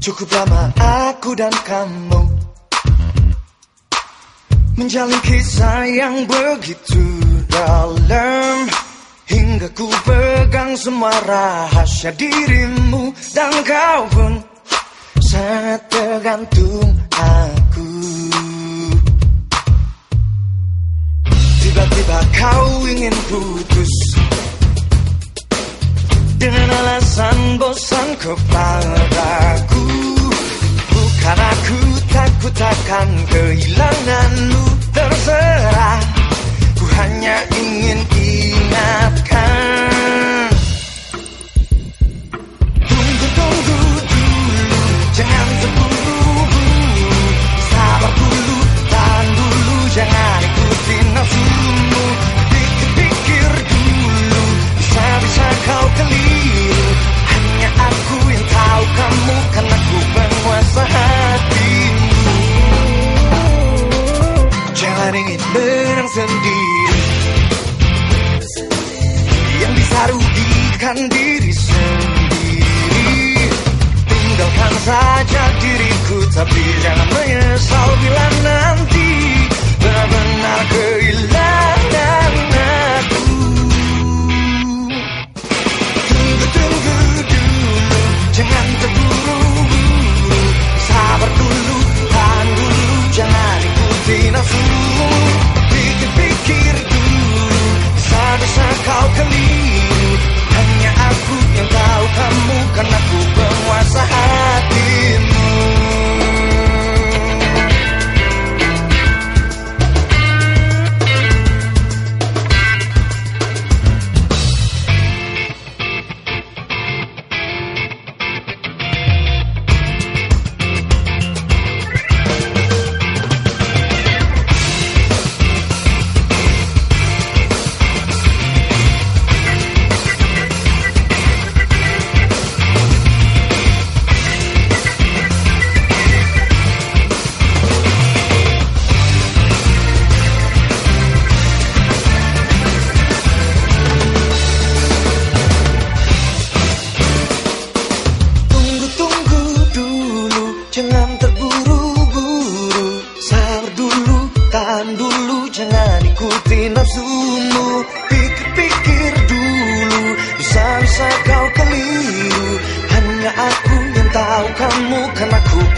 Cukup lama aku dan kamu Menjalin kisah yang begitu dalam. Hingga ku pegang semua rahasia dirimu Dan kau pun sangat tergantung aku. Tiba-tiba kau ingin putus Dengan alasan bosan kepadaku. Bukan aku takut akan kehilanganmu Terserah. Ku hanya ingin ingatkan Ingin menang sendiri. Yang bisa rugikan diri sendiri. Tinggalkan saja diriku Tapi jangan menyesal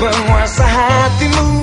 penguasa hatimu